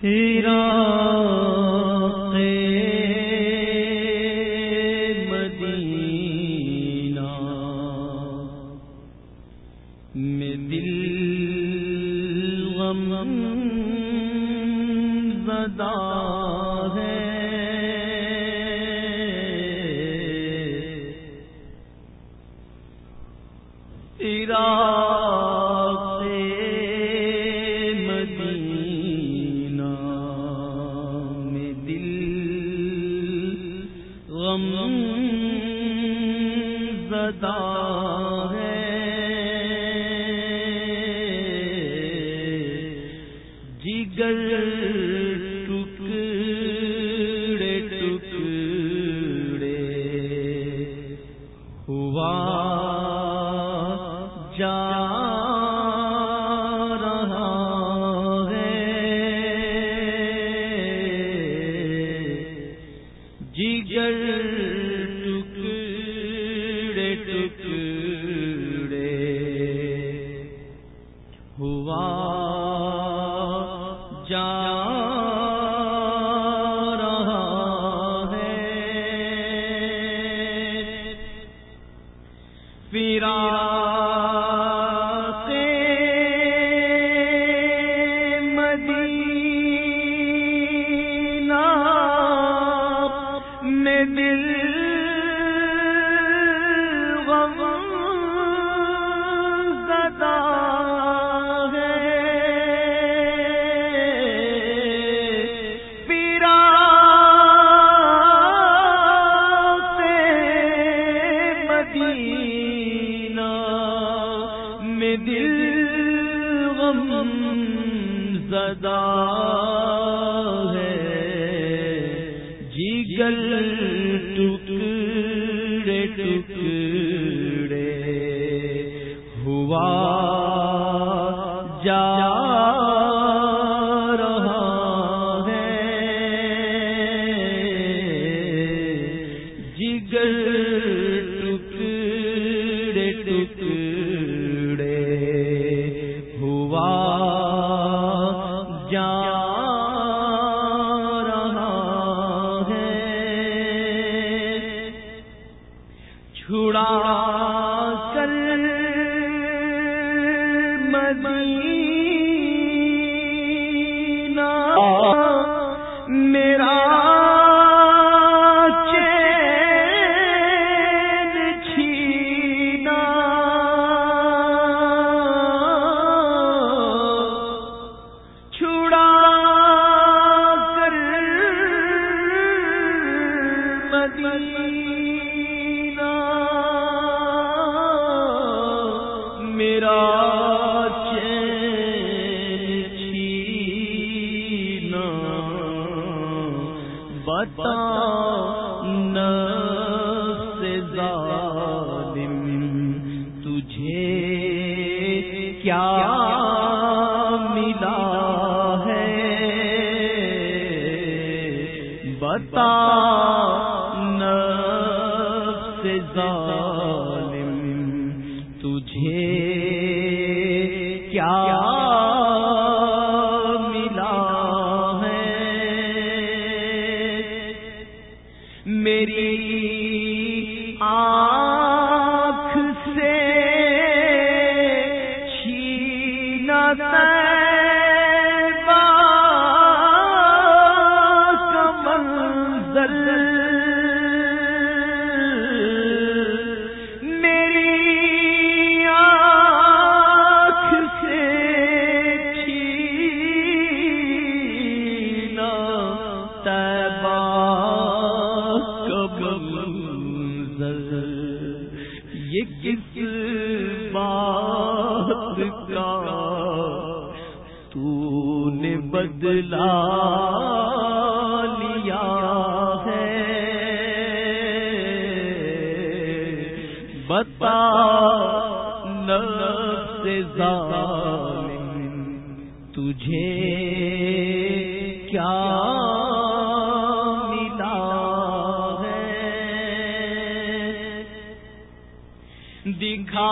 تیرا ہے۔ میرا زدہ بل نفس ظالم تجھے کیا ملا ہے؟ دکھا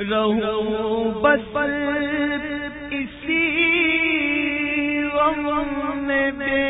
رہو بس اسی غم میں بے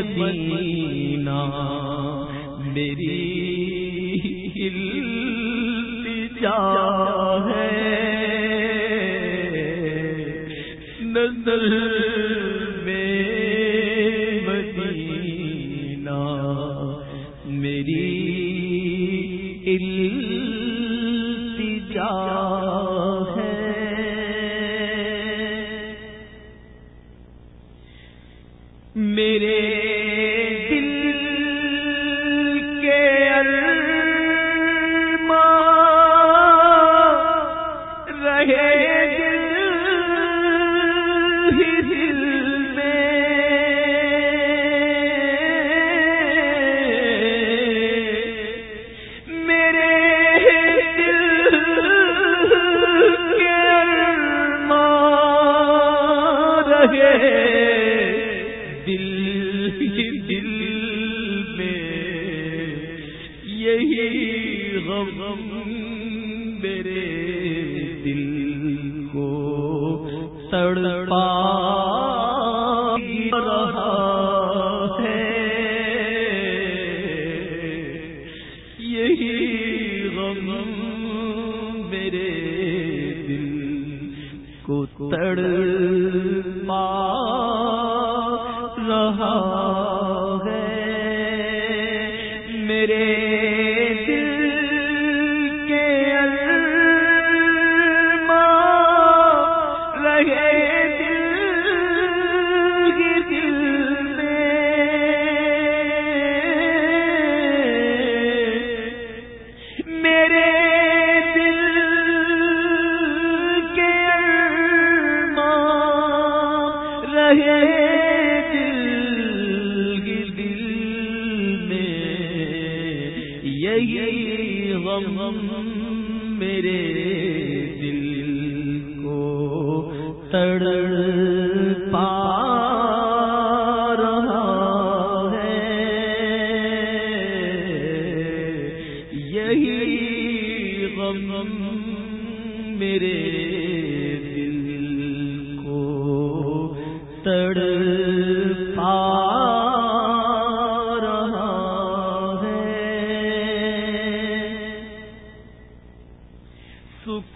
مدینہ میری جا ہے۔ نظر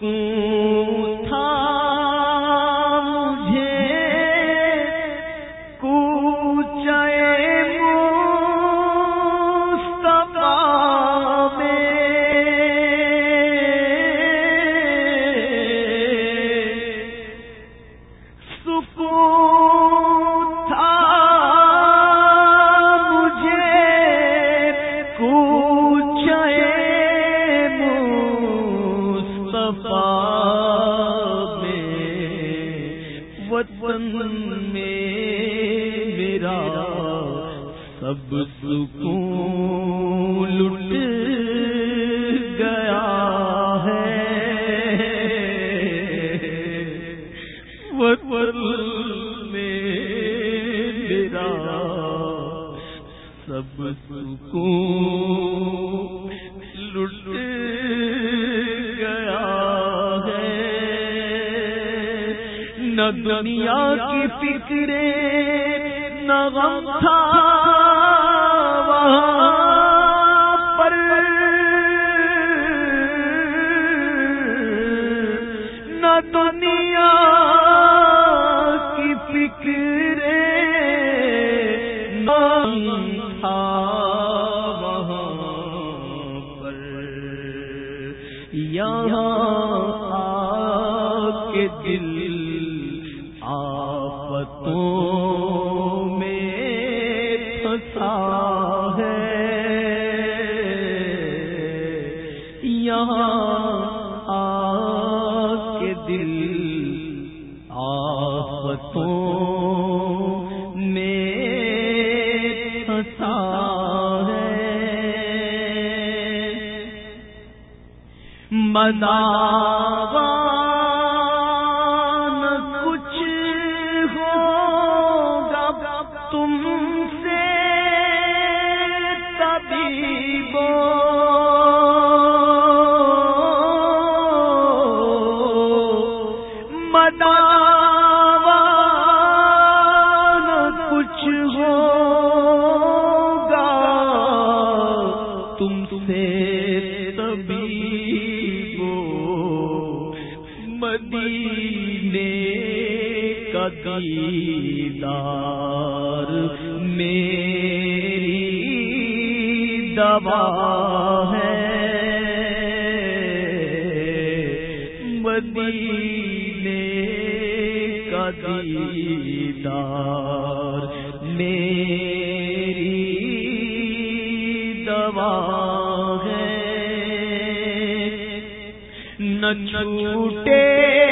کو میرا سب سکون لٹ گیا ہے۔ میں میرا سب سکون دنیا کی فکرے فکریں تھا پر۔ نہ دنیا مدا دبا ہے۔ مدینے کا دیدار میری دبا ہے۔ نہ چھوٹے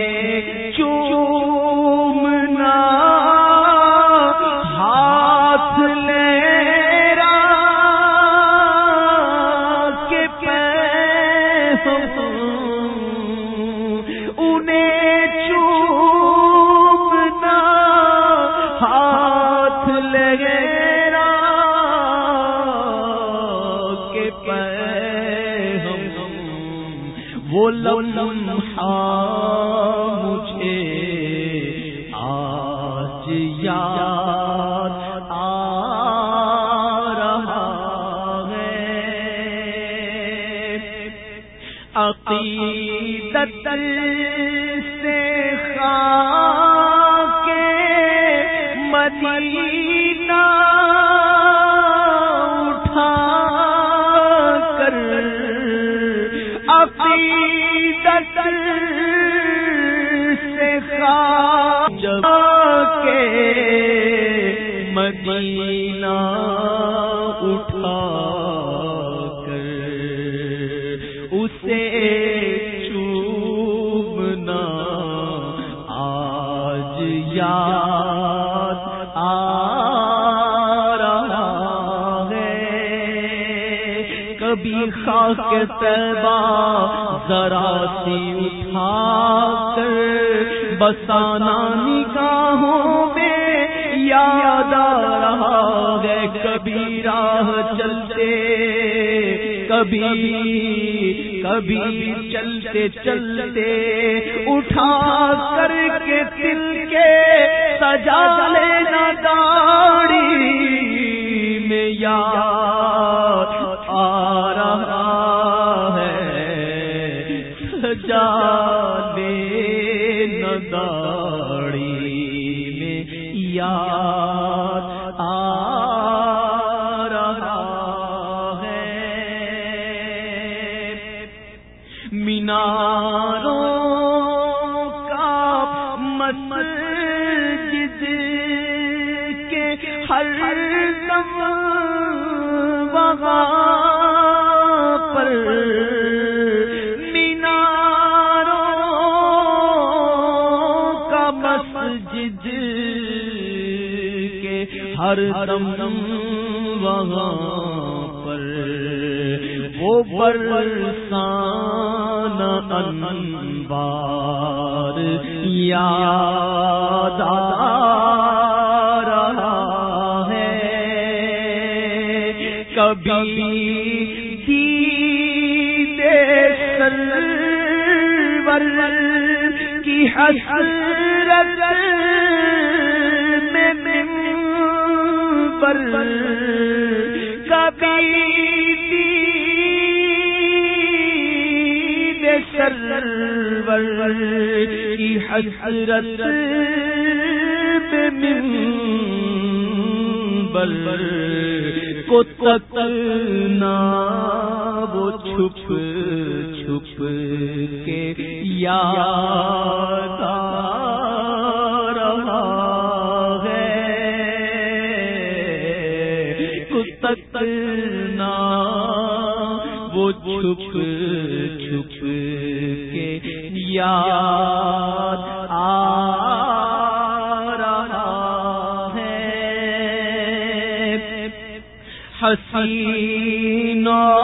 وہ لمحہ مجھے مدینہ اٹھا کر اسے چوبنا آج یاد آ رہا ہے۔ کبھی خاک تیبا ذرا سی اٹھا کر بسانا نگاہوں کبھی کبھی چلتے چلتے اٹھا کر کے دل کے سجا مسجد کے ہر دم وہاں پر۔ وہ برسان انبار یاد آ رہا ہے۔ کبھی دیدے سرور کی حسرت منبر کبھی سرور کی حسرت میں منبر کو تکنا وہ چھپ چھپ کے یاد چھپ چھپ کے یاد آ رہا ہے۔ حسینوں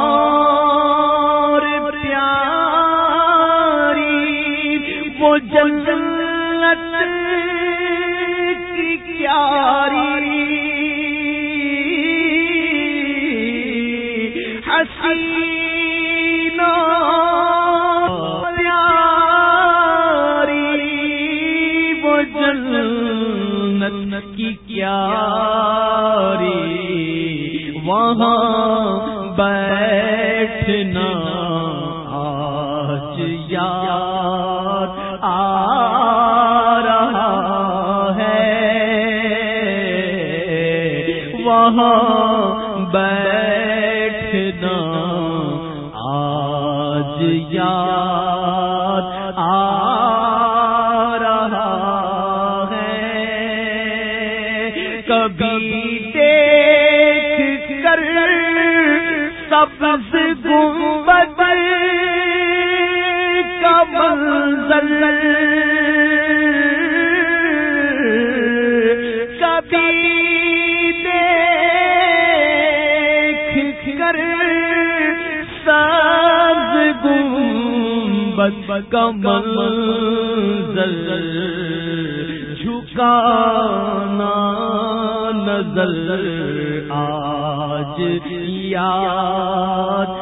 یاد آ رہا ہے۔ وہاں دیکھ کر ساز گنبد کا منظر جھکانا نظر آج یاد